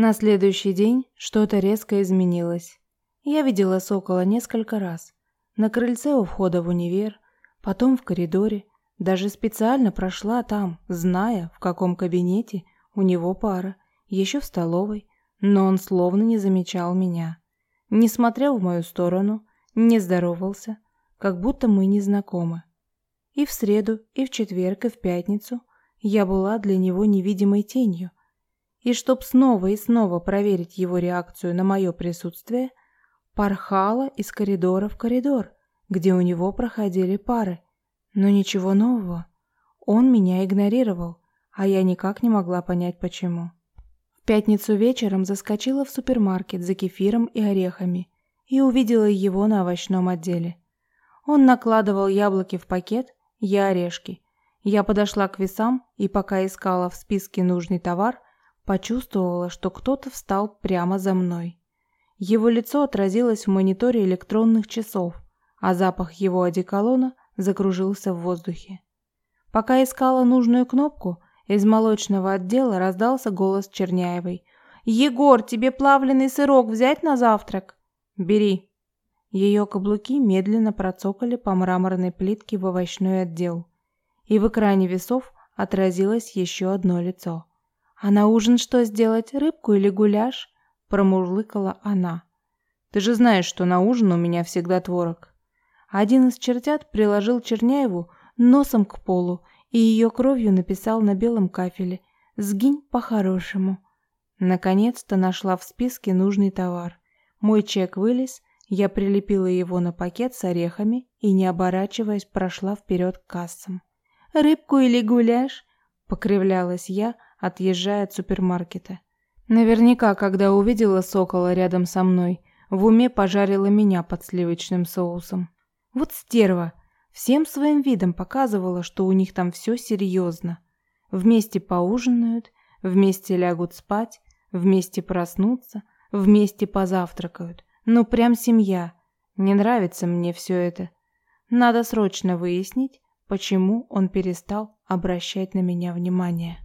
На следующий день что-то резко изменилось. Я видела Сокола несколько раз. На крыльце у входа в универ, потом в коридоре. Даже специально прошла там, зная, в каком кабинете у него пара. Еще в столовой. Но он словно не замечал меня. Не смотрел в мою сторону, не здоровался, как будто мы не знакомы. И в среду, и в четверг, и в пятницу я была для него невидимой тенью, и чтоб снова и снова проверить его реакцию на мое присутствие, порхала из коридора в коридор, где у него проходили пары. Но ничего нового. Он меня игнорировал, а я никак не могла понять почему. В пятницу вечером заскочила в супермаркет за кефиром и орехами и увидела его на овощном отделе. Он накладывал яблоки в пакет, я орешки. Я подошла к весам и пока искала в списке нужный товар, Почувствовала, что кто-то встал прямо за мной. Его лицо отразилось в мониторе электронных часов, а запах его одеколона закружился в воздухе. Пока искала нужную кнопку, из молочного отдела раздался голос Черняевой. «Егор, тебе плавленый сырок взять на завтрак?» «Бери». Ее каблуки медленно процокали по мраморной плитке в овощной отдел. И в экране весов отразилось еще одно лицо. «А на ужин что сделать, рыбку или гуляш?» – промурлыкала она. «Ты же знаешь, что на ужин у меня всегда творог». Один из чертят приложил Черняеву носом к полу и ее кровью написал на белом кафеле «Сгинь по-хорошему». Наконец-то нашла в списке нужный товар. Мой чек вылез, я прилепила его на пакет с орехами и, не оборачиваясь, прошла вперед к кассам. «Рыбку или гуляш?» – покривлялась я – отъезжая от супермаркета. Наверняка, когда увидела сокола рядом со мной, в уме пожарила меня под сливочным соусом. Вот стерва! Всем своим видом показывала, что у них там все серьезно. Вместе поужинают, вместе лягут спать, вместе проснутся, вместе позавтракают. Ну, прям семья. Не нравится мне все это. Надо срочно выяснить, почему он перестал обращать на меня внимание.